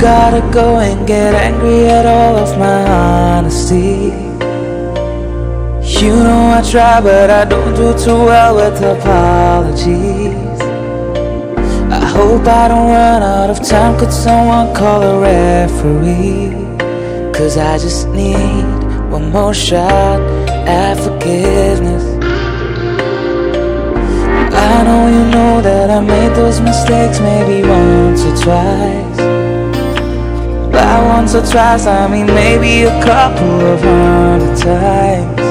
gotta go and get angry at all of my honesty. You know I try, but I don't do too well with apologies. I hope I don't run out of time. Could someone call a referee? Cause I just need one more shot at forgiveness. I know you know that I made those mistakes maybe once or twice. By once or twice, I mean maybe a couple of hundred times.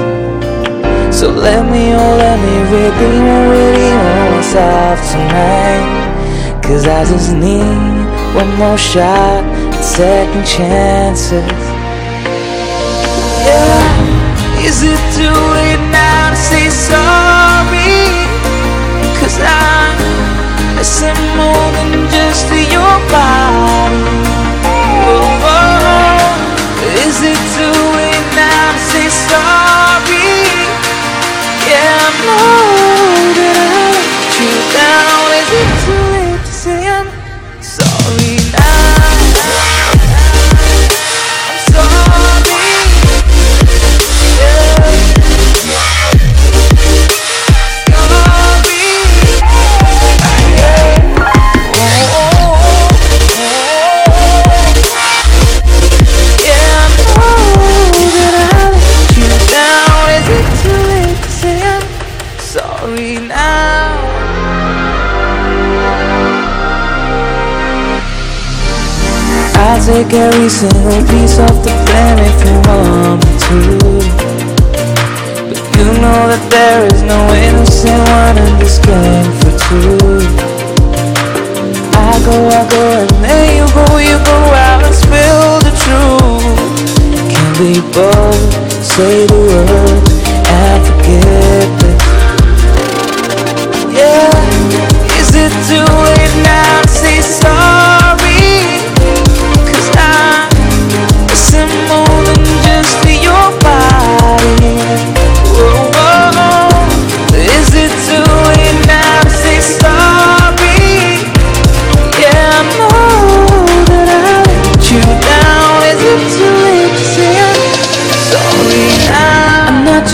So let me, oh, let me redeem, oh, redeem myself tonight. Cause I just need one more shot second chances. Take every single piece of the blame if you want me to. But you know that there is no innocent one in this game for two. I go, I go, and then you go, you go out and spill the truth. Can we both say the word and forget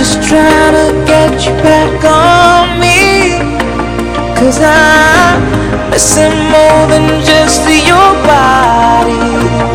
just trying to get you back on me. Cause I'm missing more than just your body.